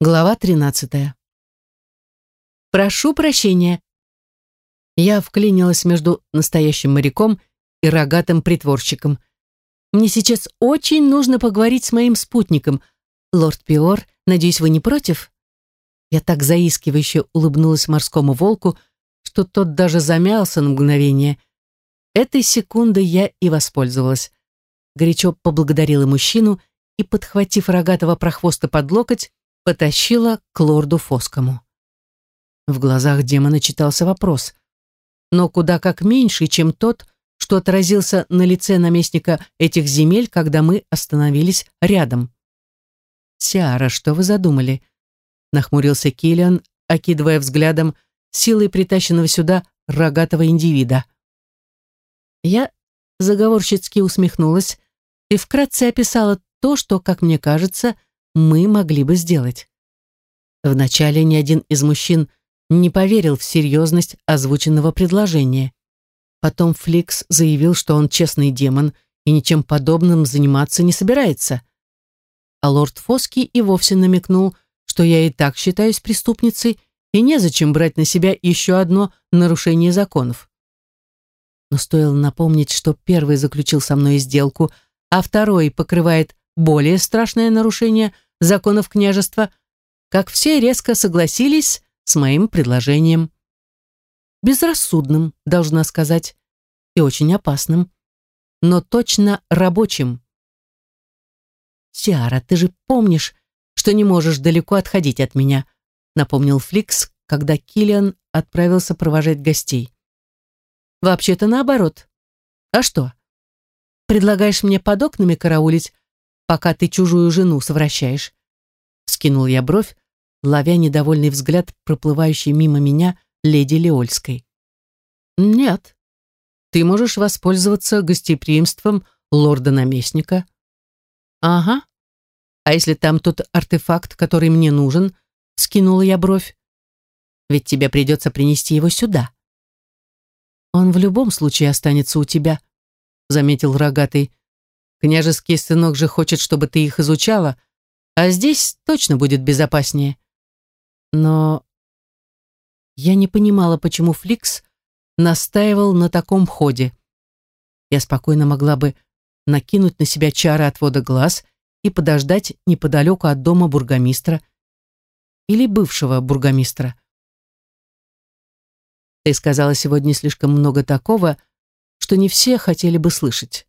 Глава 13. Прошу прощения. Я вклинилась между настоящим моряком и рогатым притворщиком. Мне сейчас очень нужно поговорить с моим спутником. Лорд Пиор, надеюсь, вы не против? Я так заискивающе улыбнулась морскому волку, что тот даже замялся на мгновение. Этой секунды я и воспользовалась. Горячо поблагодарила мужчину и, подхватив рогатого прохвоста под локоть, потащила к лорду Фоскому. В глазах демона читался вопрос, но куда как меньше, чем тот, что отразился на лице наместника этих земель, когда мы остановились рядом. «Сиара, что вы задумали?» — нахмурился Киллиан, окидывая взглядом силой притащенного сюда рогатого индивида. Я заговорщицки усмехнулась и вкратце описала то, что, как мне кажется, мы могли бы сделать. Вначале ни один из мужчин не поверил в серьезность озвученного предложения. Потом Фликс заявил, что он честный демон и ничем подобным заниматься не собирается. А лорд Фоски и вовсе намекнул, что я и так считаюсь преступницей, и незачем брать на себя еще одно нарушение законов. Но стоило напомнить, что первый заключил со мной сделку, а второй покрывает более страшное нарушение, законов княжества, как все резко согласились с моим предложением. Безрассудным, должна сказать, и очень опасным, но точно рабочим. «Сиара, ты же помнишь, что не можешь далеко отходить от меня», напомнил Фликс, когда Киллиан отправился провожать гостей. «Вообще-то наоборот. А что? Предлагаешь мне под окнами караулить, пока ты чужую жену совращаешь. Скинул я бровь, ловя недовольный взгляд, проплывающий мимо меня леди Леольской. Нет, ты можешь воспользоваться гостеприимством лорда-наместника. Ага. А если там тот артефакт, который мне нужен, скинул я бровь. Ведь тебе придется принести его сюда. Он в любом случае останется у тебя, заметил рогатый. Княжеский сынок же хочет, чтобы ты их изучала, а здесь точно будет безопаснее. Но я не понимала, почему Фликс настаивал на таком ходе. Я спокойно могла бы накинуть на себя чары отвода глаз и подождать неподалеку от дома бургомистра или бывшего бургомистра. Ты сказала сегодня слишком много такого, что не все хотели бы слышать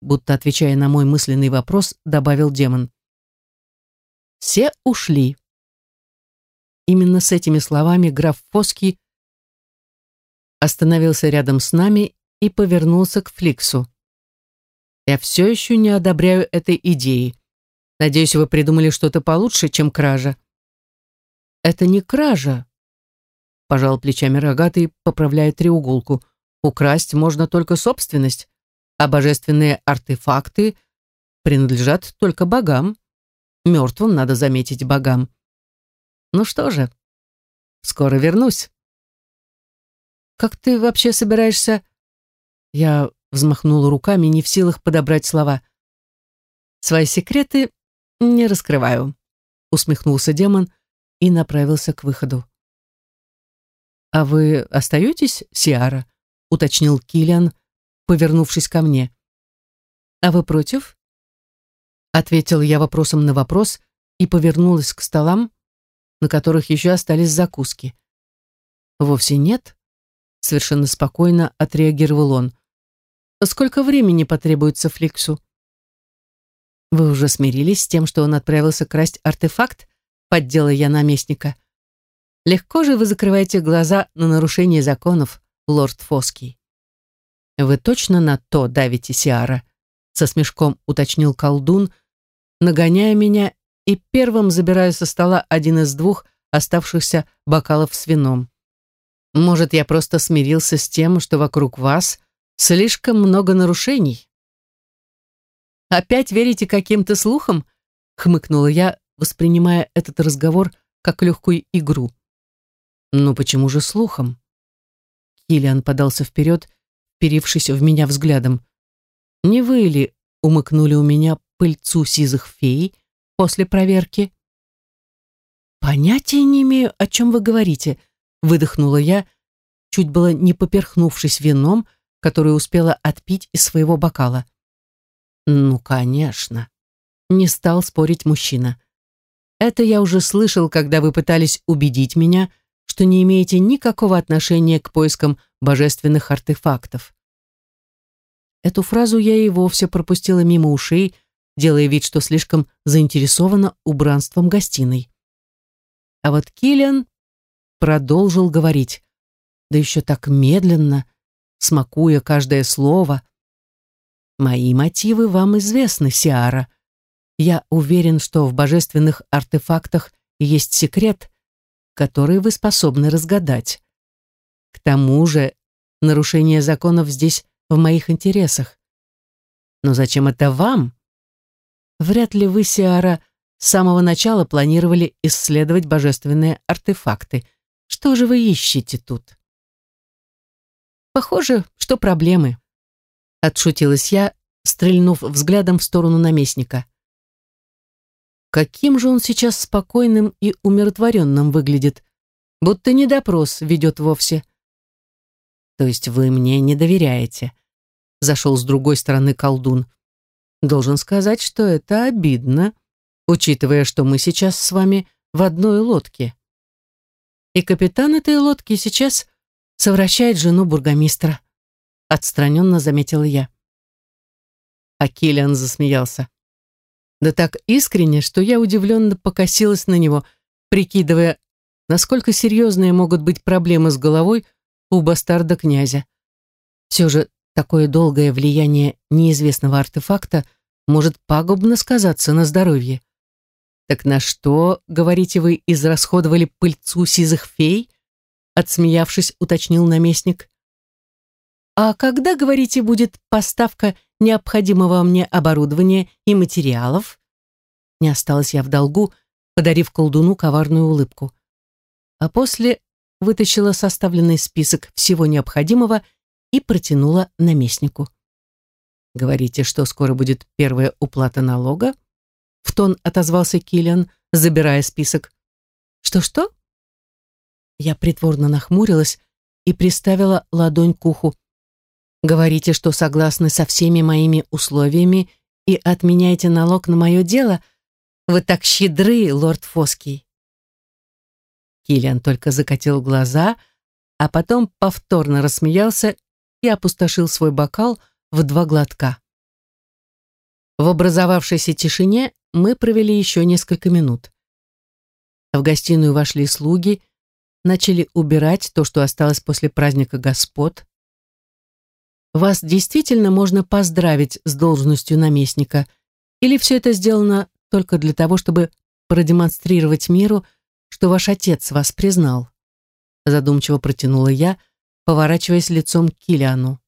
будто отвечая на мой мысленный вопрос, добавил демон. «Все ушли». Именно с этими словами граф Фоски остановился рядом с нами и повернулся к Фликсу. «Я все еще не одобряю этой идеи. Надеюсь, вы придумали что-то получше, чем кража». «Это не кража», — пожал плечами рогатый, поправляя треуголку. «Украсть можно только собственность» а божественные артефакты принадлежат только богам. Мертвым надо заметить богам. Ну что же, скоро вернусь. Как ты вообще собираешься? Я взмахнула руками, не в силах подобрать слова. Свои секреты не раскрываю, усмехнулся демон и направился к выходу. «А вы остаетесь, Сиара?» — уточнил Киллиан, повернувшись ко мне. «А вы против?» Ответил я вопросом на вопрос и повернулась к столам, на которых еще остались закуски. «Вовсе нет», — совершенно спокойно отреагировал он. «Сколько времени потребуется Фликсу?» «Вы уже смирились с тем, что он отправился красть артефакт?» — поддела я наместника. «Легко же вы закрываете глаза на нарушение законов, лорд Фоский». «Вы точно на то давите, Сиара?» со смешком уточнил колдун, нагоняя меня и первым забирая со стола один из двух оставшихся бокалов с вином. «Может, я просто смирился с тем, что вокруг вас слишком много нарушений?» «Опять верите каким-то слухам?» — хмыкнула я, воспринимая этот разговор как легкую игру. «Ну почему же слухам?» Киллиан подался вперед вперившись в меня взглядом. «Не вы ли умыкнули у меня пыльцу сизых фей после проверки?» «Понятия не имею, о чем вы говорите», — выдохнула я, чуть было не поперхнувшись вином, которое успела отпить из своего бокала. «Ну, конечно», — не стал спорить мужчина. «Это я уже слышал, когда вы пытались убедить меня, что не имеете никакого отношения к поискам божественных артефактов. Эту фразу я и вовсе пропустила мимо ушей, делая вид, что слишком заинтересована убранством гостиной. А вот Киллиан продолжил говорить, да еще так медленно, смакуя каждое слово. «Мои мотивы вам известны, Сиара. Я уверен, что в божественных артефактах есть секрет, который вы способны разгадать. К тому же нарушение законов здесь в моих интересах. Но зачем это вам? Вряд ли вы, Сиара, с самого начала планировали исследовать божественные артефакты. Что же вы ищете тут? Похоже, что проблемы. Отшутилась я, стрельнув взглядом в сторону наместника. Каким же он сейчас спокойным и умиротворенным выглядит, будто не допрос ведет вовсе. То есть вы мне не доверяете. Зашел с другой стороны колдун. Должен сказать, что это обидно, учитывая, что мы сейчас с вами в одной лодке. И капитан этой лодки сейчас совращает жену бургомистра. Отстраненно заметила я. А Киллиан засмеялся. Да так искренне, что я удивленно покосилась на него, прикидывая, насколько серьезные могут быть проблемы с головой у бастарда князя. Все же такое долгое влияние неизвестного артефакта может пагубно сказаться на здоровье. «Так на что, говорите вы, израсходовали пыльцу сизых фей?» Отсмеявшись, уточнил наместник. «А когда, говорите, будет поставка необходимого мне оборудования и материалов?» Не осталась я в долгу, подарив колдуну коварную улыбку. А после вытащила составленный список всего необходимого и протянула наместнику. «Говорите, что скоро будет первая уплата налога?» В тон отозвался Киллиан, забирая список. «Что-что?» Я притворно нахмурилась и приставила ладонь к уху. «Говорите, что согласны со всеми моими условиями и отменяете налог на мое дело? Вы так щедры, лорд Фоский!» Киллиан только закатил глаза, а потом повторно рассмеялся и опустошил свой бокал в два глотка. В образовавшейся тишине мы провели еще несколько минут. В гостиную вошли слуги, начали убирать то, что осталось после праздника господ. Вас действительно можно поздравить с должностью наместника, или все это сделано только для того, чтобы продемонстрировать миру, что ваш отец вас признал», задумчиво протянула я, поворачиваясь лицом к Килиану.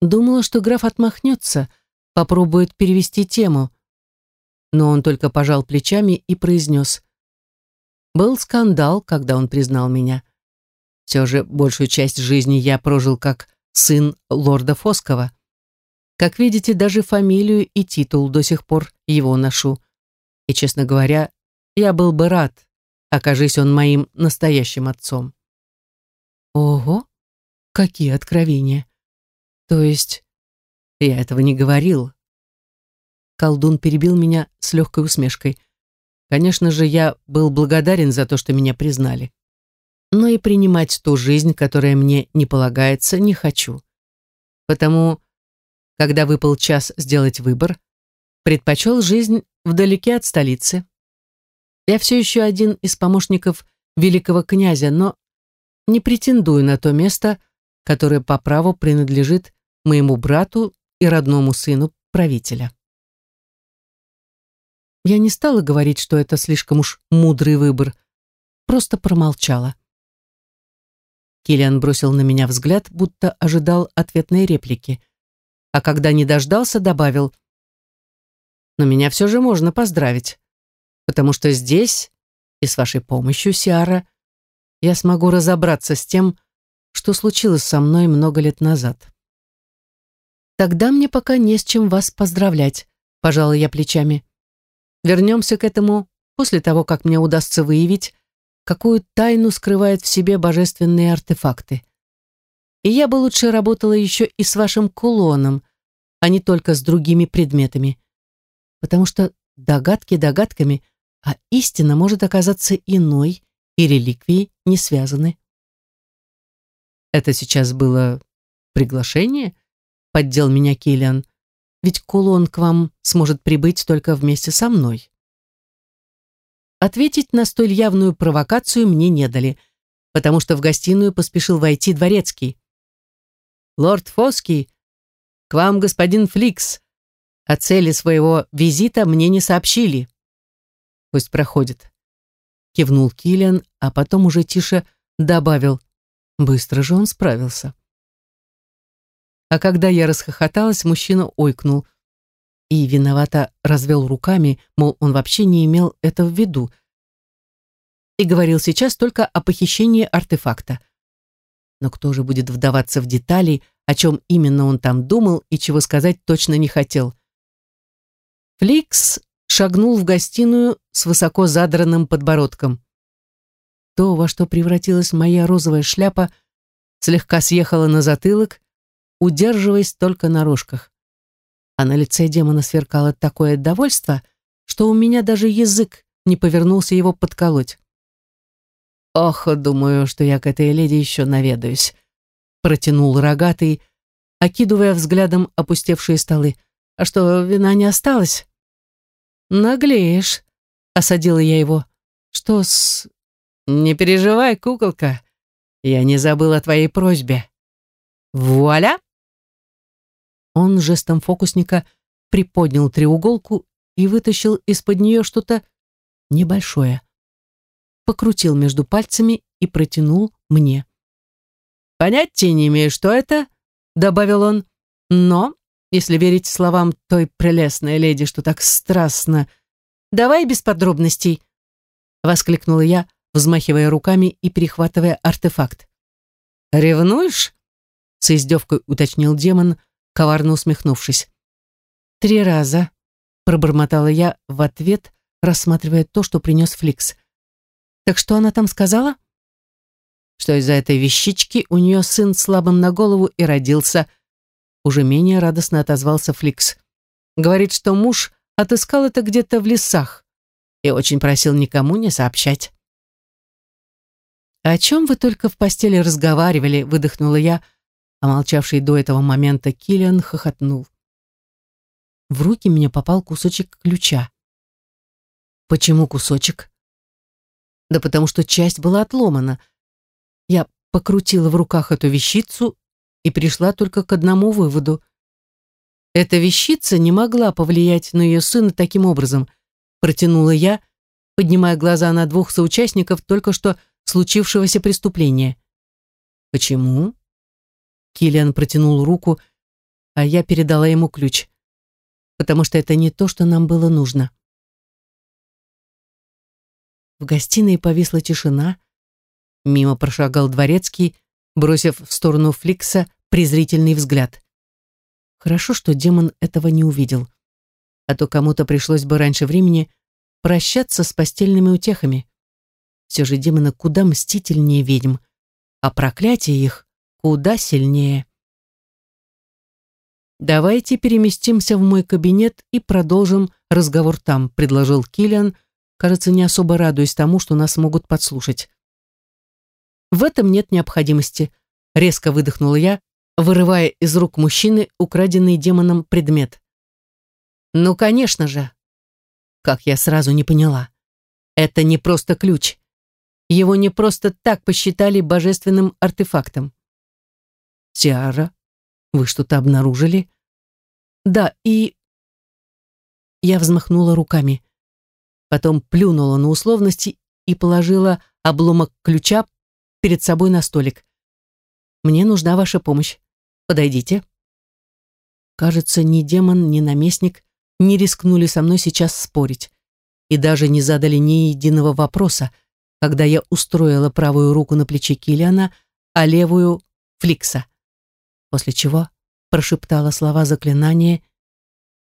Думала, что граф отмахнется, попробует перевести тему, но он только пожал плечами и произнес. «Был скандал, когда он признал меня. Все же большую часть жизни я прожил как сын лорда Фоскова. Как видите, даже фамилию и титул до сих пор его ношу. И, честно говоря, я был бы рад, окажись он моим настоящим отцом. Ого, какие откровения. То есть, я этого не говорил. Колдун перебил меня с легкой усмешкой. Конечно же, я был благодарен за то, что меня признали. Но и принимать ту жизнь, которая мне не полагается, не хочу. Потому, когда выпал час сделать выбор, предпочел жизнь вдалеке от столицы я все еще один из помощников великого князя, но не претендую на то место, которое по праву принадлежит моему брату и родному сыну правителя. Я не стала говорить, что это слишком уж мудрый выбор, просто промолчала. Киллиан бросил на меня взгляд, будто ожидал ответной реплики, а когда не дождался, добавил, «Но меня все же можно поздравить потому что здесь, и с вашей помощью, Сиара, я смогу разобраться с тем, что случилось со мной много лет назад. Тогда мне пока не с чем вас поздравлять, пожалуй, я плечами. Вернемся к этому после того, как мне удастся выявить, какую тайну скрывают в себе божественные артефакты. И я бы лучше работала еще и с вашим кулоном, а не только с другими предметами. Потому что догадки догадками, а истина может оказаться иной, и реликвии не связаны. Это сейчас было приглашение? Поддел меня Киллиан. Ведь кулон к вам сможет прибыть только вместе со мной. Ответить на столь явную провокацию мне не дали, потому что в гостиную поспешил войти дворецкий. «Лорд Фоский, к вам господин Фликс. О цели своего визита мне не сообщили». Пусть проходит. Кивнул Киллиан, а потом уже тише добавил. Быстро же он справился. А когда я расхохоталась, мужчина ойкнул и виновато развел руками, мол, он вообще не имел это в виду и говорил сейчас только о похищении артефакта. Но кто же будет вдаваться в детали, о чем именно он там думал и чего сказать точно не хотел? Фликс шагнул в гостиную с высоко задранным подбородком. То, во что превратилась моя розовая шляпа, слегка съехала на затылок, удерживаясь только на рожках. А на лице демона сверкало такое довольство, что у меня даже язык не повернулся его подколоть. «Ох, думаю, что я к этой леди еще наведаюсь», — протянул рогатый, окидывая взглядом опустевшие столы. «А что, вина не осталось?» «Наглеешь», — осадила я его. «Что с...» «Не переживай, куколка, я не забыл о твоей просьбе». «Вуаля!» Он жестом фокусника приподнял треуголку и вытащил из-под нее что-то небольшое. Покрутил между пальцами и протянул мне. «Понятия не имею, что это», — добавил он, — «но если верить словам той прелестной леди, что так страстно. «Давай без подробностей!» — воскликнула я, взмахивая руками и перехватывая артефакт. «Ревнуешь?» — с издевкой уточнил демон, коварно усмехнувшись. «Три раза», — пробормотала я в ответ, рассматривая то, что принес Фликс. «Так что она там сказала?» «Что из-за этой вещички у нее сын слабым на голову и родился», — уже менее радостно отозвался Фликс. Говорит, что муж отыскал это где-то в лесах и очень просил никому не сообщать. «О чем вы только в постели разговаривали?» — выдохнула я, а молчавший до этого момента Киллиан хохотнул. В руки мне попал кусочек ключа. «Почему кусочек?» «Да потому что часть была отломана. Я покрутила в руках эту вещицу и пришла только к одному выводу. Эта вещица не могла повлиять на ее сына таким образом, протянула я, поднимая глаза на двух соучастников только что случившегося преступления. «Почему?» Киллиан протянул руку, а я передала ему ключ, потому что это не то, что нам было нужно. В гостиной повисла тишина. Мимо прошагал дворецкий, бросив в сторону Фликса презрительный взгляд. Хорошо, что демон этого не увидел. А то кому-то пришлось бы раньше времени прощаться с постельными утехами. Все же демоны куда мстительнее ведьм, а проклятие их куда сильнее. «Давайте переместимся в мой кабинет и продолжим разговор там», — предложил Киллиан, кажется, не особо радуясь тому, что нас могут подслушать. В этом нет необходимости, резко выдохнула я, вырывая из рук мужчины украденный демоном предмет. Ну, конечно же. Как я сразу не поняла. Это не просто ключ. Его не просто так посчитали божественным артефактом. Сиара, вы что-то обнаружили? Да, и... Я взмахнула руками. Потом плюнула на условности и положила обломок ключа перед собой на столик. «Мне нужна ваша помощь. Подойдите». Кажется, ни демон, ни наместник не рискнули со мной сейчас спорить и даже не задали ни единого вопроса, когда я устроила правую руку на плече Киллиана, а левую — Фликса, после чего прошептала слова заклинания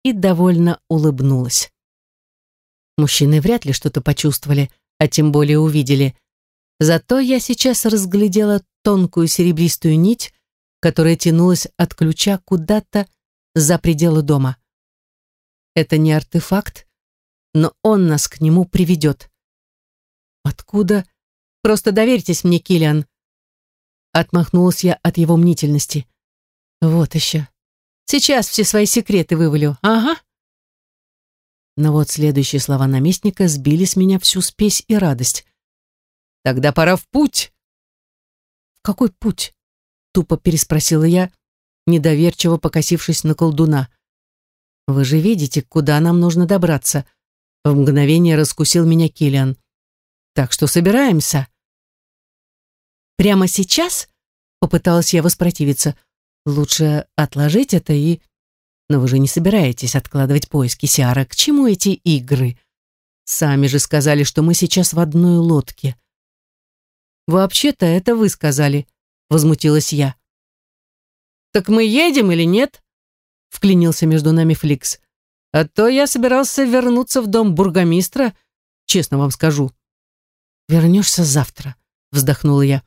и довольно улыбнулась. Мужчины вряд ли что-то почувствовали, а тем более увидели — Зато я сейчас разглядела тонкую серебристую нить, которая тянулась от ключа куда-то за пределы дома. Это не артефакт, но он нас к нему приведет. Откуда? Просто доверьтесь мне, Килиан. Отмахнулась я от его мнительности. Вот еще. Сейчас все свои секреты вывалю. Ага. Но вот следующие слова наместника сбили с меня всю спесь и радость. Тогда пора в путь. В какой путь? Тупо переспросила я, недоверчиво покосившись на колдуна. Вы же видите, куда нам нужно добраться. В мгновение раскусил меня Килиан. Так что собираемся. Прямо сейчас? Попыталась я воспротивиться. Лучше отложить это и... Но вы же не собираетесь откладывать поиски Сиара. К чему эти игры? Сами же сказали, что мы сейчас в одной лодке. «Вообще-то это вы сказали», — возмутилась я. «Так мы едем или нет?» — вклинился между нами Фликс. «А то я собирался вернуться в дом бургомистра, честно вам скажу». «Вернешься завтра», — вздохнула я.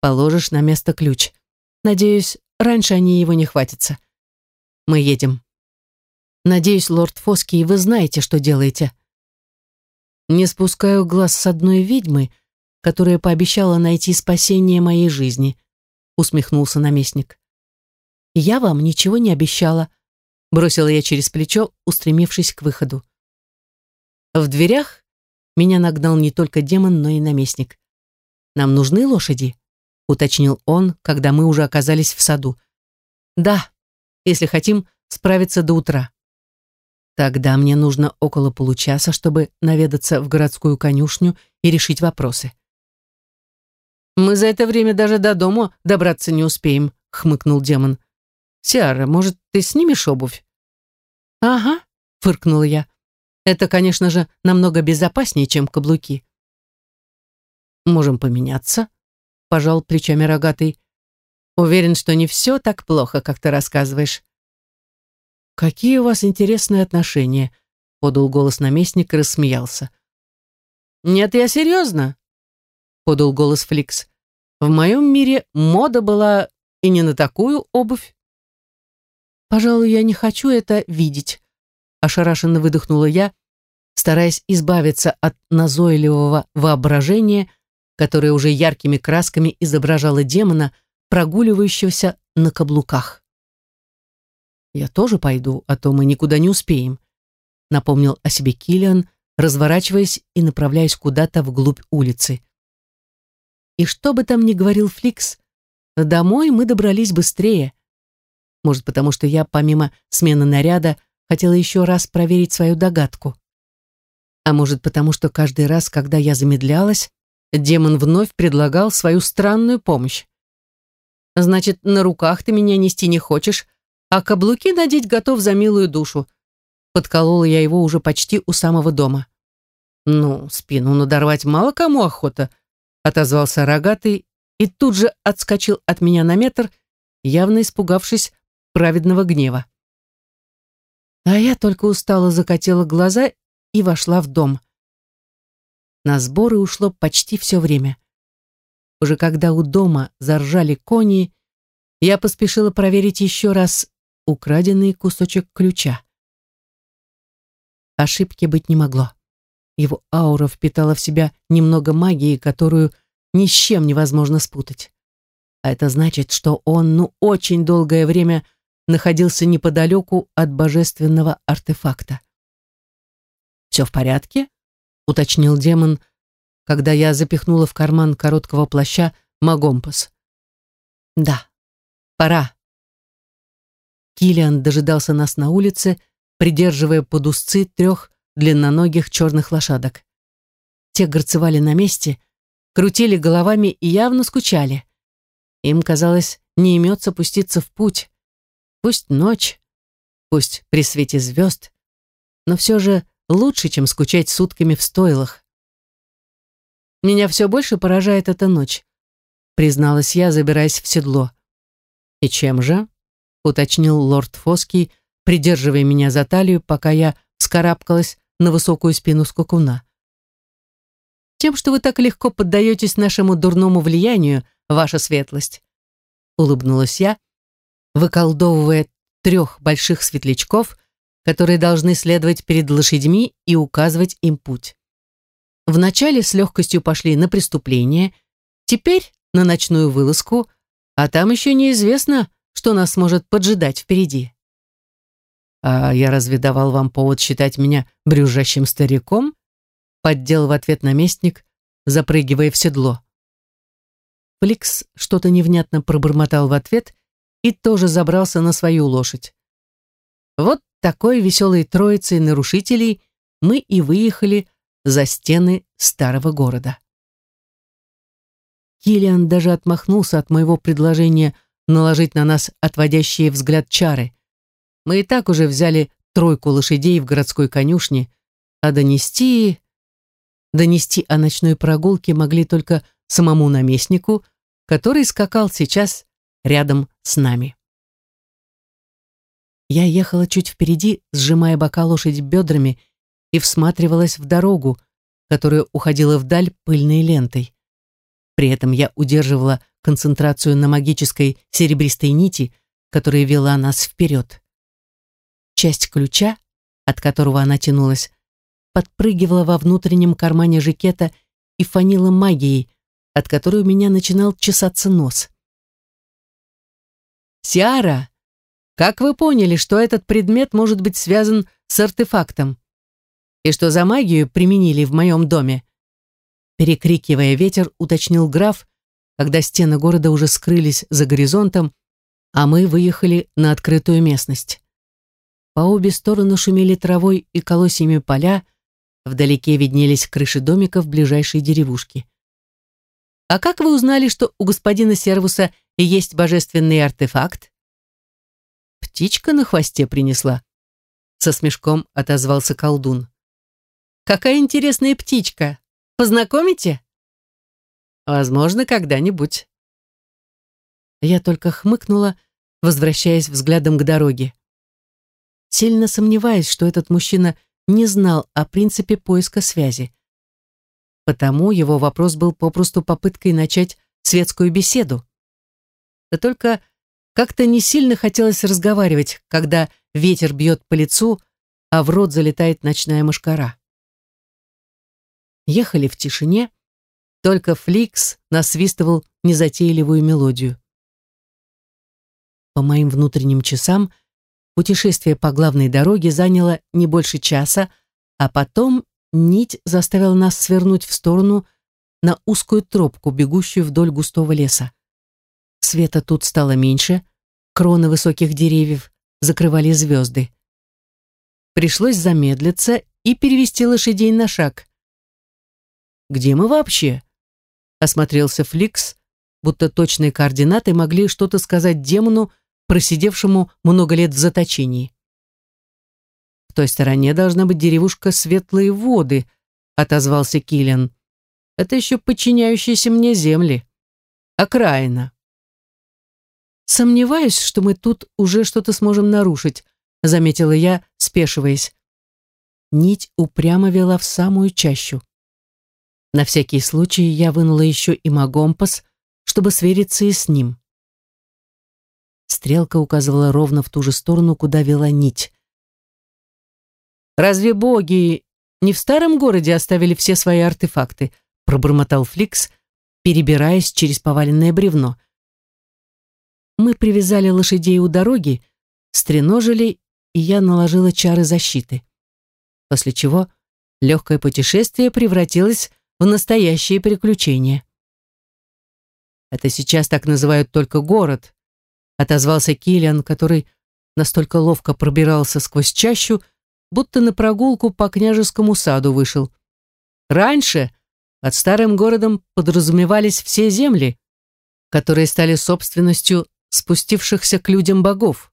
«Положишь на место ключ. Надеюсь, раньше они его не хватятся. Мы едем». «Надеюсь, лорд Фоский, вы знаете, что делаете». Не спускаю глаз с одной ведьмы, — которая пообещала найти спасение моей жизни», — усмехнулся наместник. «Я вам ничего не обещала», — бросила я через плечо, устремившись к выходу. В дверях меня нагнал не только демон, но и наместник. «Нам нужны лошади?» — уточнил он, когда мы уже оказались в саду. «Да, если хотим справиться до утра». «Тогда мне нужно около получаса, чтобы наведаться в городскую конюшню и решить вопросы». Мы за это время даже до дома добраться не успеем, хмыкнул демон. Сиара, может, ты снимешь обувь? Ага, фыркнула я. Это, конечно же, намного безопаснее, чем каблуки. Можем поменяться, пожал плечами рогатый. Уверен, что не все так плохо, как ты рассказываешь. Какие у вас интересные отношения, подал голос наместник и рассмеялся. Нет, я серьезно, подал голос Фликс. В моем мире мода была и не на такую обувь. Пожалуй, я не хочу это видеть, ошарашенно выдохнула я, стараясь избавиться от назойливого воображения, которое уже яркими красками изображало демона, прогуливающегося на каблуках. «Я тоже пойду, а то мы никуда не успеем», напомнил о себе Килиан, разворачиваясь и направляясь куда-то вглубь улицы. И что бы там ни говорил Фликс, домой мы добрались быстрее. Может, потому что я, помимо смены наряда, хотела еще раз проверить свою догадку. А может, потому что каждый раз, когда я замедлялась, демон вновь предлагал свою странную помощь. «Значит, на руках ты меня нести не хочешь, а каблуки надеть готов за милую душу», подколола я его уже почти у самого дома. «Ну, спину надорвать мало кому охота», отозвался рогатый и тут же отскочил от меня на метр, явно испугавшись праведного гнева. А я только устало закатила глаза и вошла в дом. На сборы ушло почти все время. Уже когда у дома заржали кони, я поспешила проверить еще раз украденный кусочек ключа. Ошибки быть не могло. Его аура впитала в себя немного магии, которую ни с чем невозможно спутать. А это значит, что он, ну, очень долгое время находился неподалеку от божественного артефакта. «Все в порядке?» — уточнил демон, когда я запихнула в карман короткого плаща магомпас. «Да, пора». Килиан дожидался нас на улице, придерживая под узцы трех длинноногих черных лошадок. Те горцевали на месте, крутили головами и явно скучали. Им, казалось, не имется пуститься в путь. Пусть ночь, пусть при свете звезд, но все же лучше, чем скучать сутками в стойлах. «Меня все больше поражает эта ночь», призналась я, забираясь в седло. «И чем же?» — уточнил лорд Фоский, придерживая меня за талию, пока я вскарабкалась на высокую спину скакуна. «Тем, что вы так легко поддаетесь нашему дурному влиянию, ваша светлость», улыбнулась я, выколдовывая трех больших светлячков, которые должны следовать перед лошадьми и указывать им путь. Вначале с легкостью пошли на преступление, теперь на ночную вылазку, а там еще неизвестно, что нас может поджидать впереди. «А я разве давал вам повод считать меня брюжащим стариком?» Поддел в ответ наместник, запрыгивая в седло. Фликс что-то невнятно пробормотал в ответ и тоже забрался на свою лошадь. Вот такой веселой троицей нарушителей мы и выехали за стены старого города. Килиан даже отмахнулся от моего предложения наложить на нас отводящие взгляд чары – мы и так уже взяли тройку лошадей в городской конюшне, а донести... Донести о ночной прогулке могли только самому наместнику, который скакал сейчас рядом с нами. Я ехала чуть впереди, сжимая бока лошади бедрами, и всматривалась в дорогу, которая уходила вдаль пыльной лентой. При этом я удерживала концентрацию на магической серебристой нити, которая вела нас вперед. Часть ключа, от которого она тянулась, подпрыгивала во внутреннем кармане жакета и фанила магией, от которой у меня начинал чесаться нос. «Сиара, как вы поняли, что этот предмет может быть связан с артефактом? И что за магию применили в моем доме?» Перекрикивая ветер, уточнил граф, когда стены города уже скрылись за горизонтом, а мы выехали на открытую местность. По обе стороны шумели травой и колосьями поля, вдалеке виднелись крыши домиков ближайшей деревушки. «А как вы узнали, что у господина Сервуса есть божественный артефакт?» «Птичка на хвосте принесла», — со смешком отозвался колдун. «Какая интересная птичка! Познакомите?» «Возможно, когда-нибудь». Я только хмыкнула, возвращаясь взглядом к дороге сильно сомневаясь, что этот мужчина не знал о принципе поиска связи. Потому его вопрос был попросту попыткой начать светскую беседу. Да только как-то не сильно хотелось разговаривать, когда ветер бьет по лицу, а в рот залетает ночная мушкара. Ехали в тишине, только Фликс насвистывал незатейливую мелодию. По моим внутренним часам – Путешествие по главной дороге заняло не больше часа, а потом нить заставила нас свернуть в сторону на узкую тропку, бегущую вдоль густого леса. Света тут стало меньше, кроны высоких деревьев закрывали звезды. Пришлось замедлиться и перевести лошадей на шаг. «Где мы вообще?» — осмотрелся Фликс, будто точные координаты могли что-то сказать демону просидевшему много лет в заточении. «В той стороне должна быть деревушка Светлые воды», — отозвался Киллен. «Это еще подчиняющиеся мне земли. Окраина». «Сомневаюсь, что мы тут уже что-то сможем нарушить», — заметила я, спешиваясь. Нить упрямо вела в самую чащу. На всякий случай я вынула еще и магомпас, чтобы свериться и с ним. Стрелка указывала ровно в ту же сторону, куда вела нить. «Разве боги не в старом городе оставили все свои артефакты?» пробормотал Фликс, перебираясь через поваленное бревно. Мы привязали лошадей у дороги, стреножили, и я наложила чары защиты. После чего легкое путешествие превратилось в настоящее приключение. Это сейчас так называют только город, отозвался Килиан, который настолько ловко пробирался сквозь чащу, будто на прогулку по княжескому саду вышел. Раньше под старым городом подразумевались все земли, которые стали собственностью спустившихся к людям богов.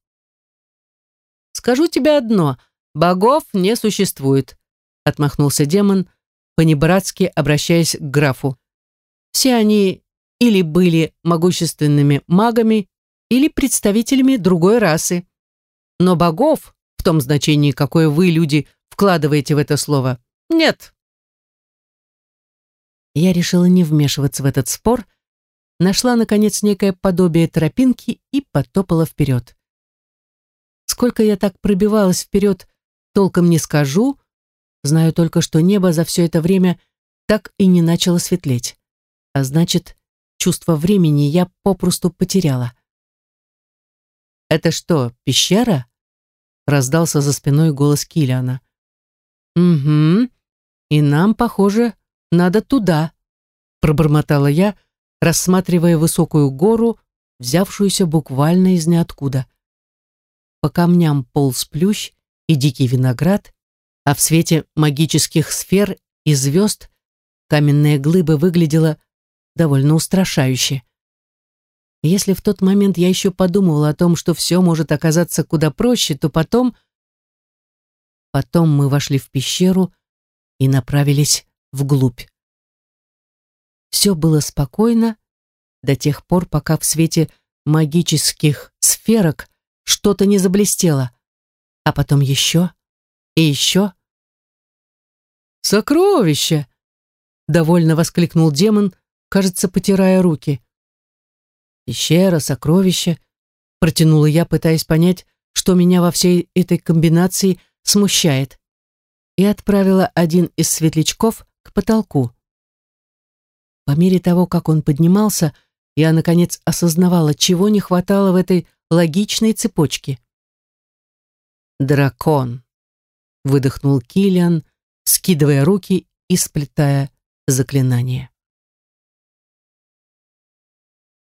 «Скажу тебе одно, богов не существует», — отмахнулся демон, понебратски обращаясь к графу. «Все они или были могущественными магами, или представителями другой расы. Но богов, в том значении, какое вы, люди, вкладываете в это слово, нет. Я решила не вмешиваться в этот спор, нашла, наконец, некое подобие тропинки и потопала вперед. Сколько я так пробивалась вперед, толком не скажу, знаю только, что небо за все это время так и не начало светлеть. А значит, чувство времени я попросту потеряла. «Это что, пещера?» Раздался за спиной голос Килиана. «Угу, и нам, похоже, надо туда», пробормотала я, рассматривая высокую гору, взявшуюся буквально из ниоткуда. По камням полз плющ и дикий виноград, а в свете магических сфер и звезд каменная глыба выглядела довольно устрашающе. Если в тот момент я еще подумывала о том, что все может оказаться куда проще, то потом... Потом мы вошли в пещеру и направились вглубь. Все было спокойно до тех пор, пока в свете магических сферок что-то не заблестело, а потом еще и еще. «Сокровище!» — довольно воскликнул демон, кажется, потирая руки. Пещера, сокровище. Протянула я, пытаясь понять, что меня во всей этой комбинации смущает. И отправила один из светлячков к потолку. По мере того, как он поднимался, я, наконец, осознавала, чего не хватало в этой логичной цепочке. «Дракон!» — выдохнул Киллиан, скидывая руки и сплетая заклинание.